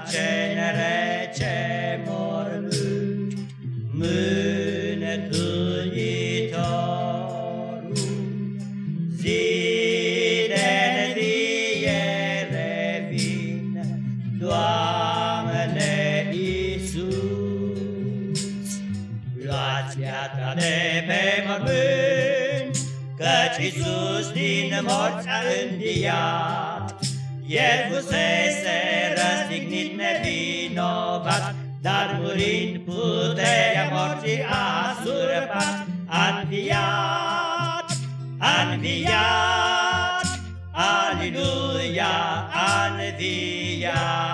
Zaczynamy. Luați piatra de pe mormânt, Căci Iisus din morți a înviat, el fusese răstignit nevinovat, Dar murind puterea morții a surpat, A înviat, a înviat, Aliluia, a înviat.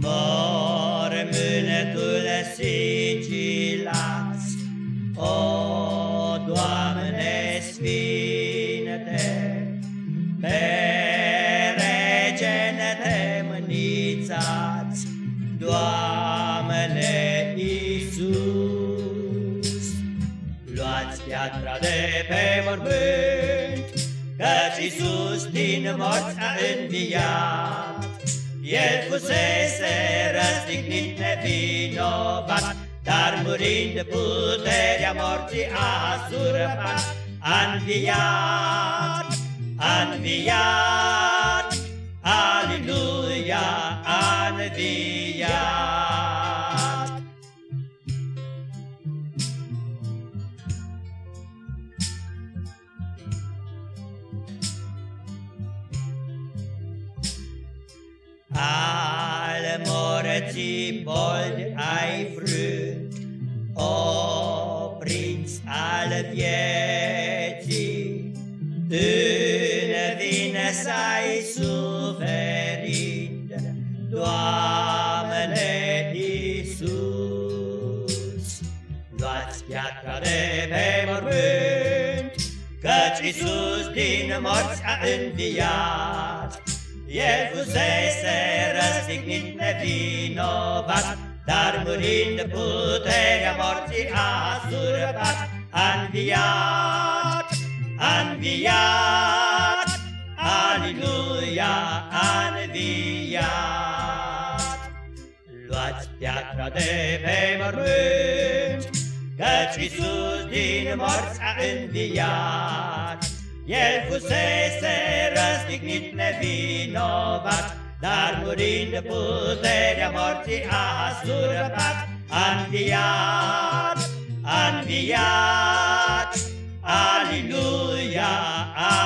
Mormântul sigilați, O, Doamne Sfinte, Pe regene temnițați, Doamne Iisus. Luați piatra de pe mormânt, Căci Iisus din morți a înviat, el fusese răstignit nevinovat, Dar murind puterea morții a surpat, A înviat, a înviat, Aliluia, a înviat. Al morții boli ai frânt, O prinț al vieții, În vine să-ai suferind, Doamne Iisus. Luați piatra de pe mormânt, Căci Iisus din morți a înviat, el fusese răstignit nevinovat, Dar murind puterea morții a surpat, A înviat, a înviat, Aliluia, a înviat. Luați piatra de pe mormânt, Căci Iisus din morți a înviat, el fusese răstignit răstignit nevinovat, dar murind puterea morții a surpat, a înviat, a înviat, Aleluia, Aleluia.